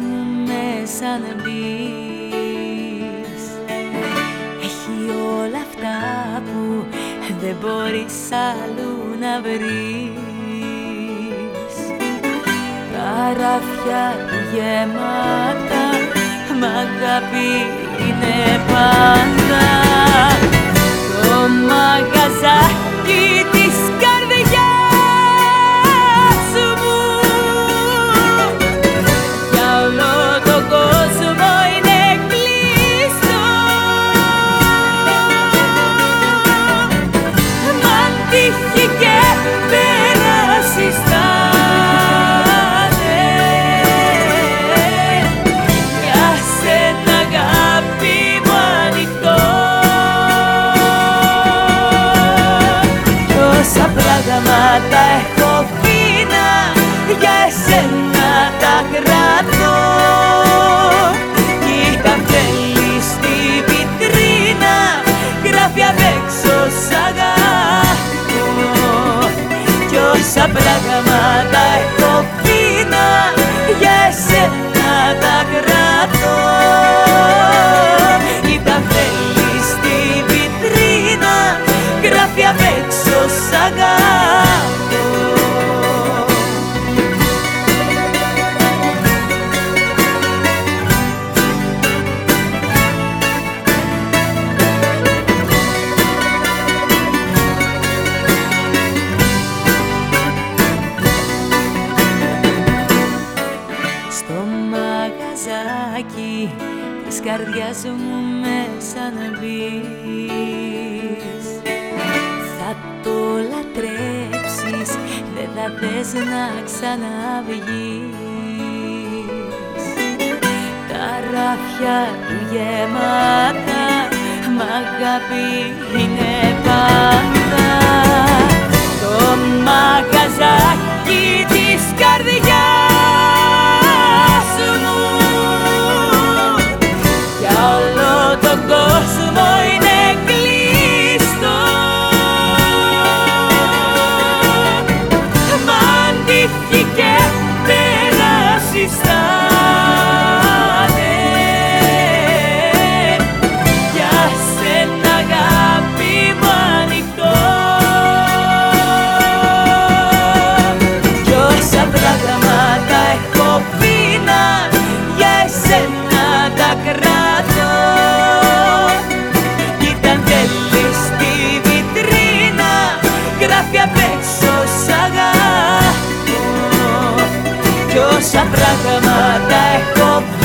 μου μέσα να μπεις Έχει όλα αυτά που δεν μπορείς αλλού να βρεις. Ράφια του γεμάτα μ' αγάπη είναι πάντα πράγματα έχω φίνα για εσένα τα κρατώ Κοίτα θέλει στη βιτρίνα γράφει απ' έξω σ' αγαπώ. Κι όσα πράγματα έχω φίνα για εσένα τα κρατώ της καρδιάς μου μέσα να μπεις. Θα το λατρέψεις, δεν θα θες να ξαναβγείς. Τα ράφια του γεμάτα, μ' αγάπη είναι πάντα. Το μαγαζάκι της καρδιάς รักเธอมาได้พบ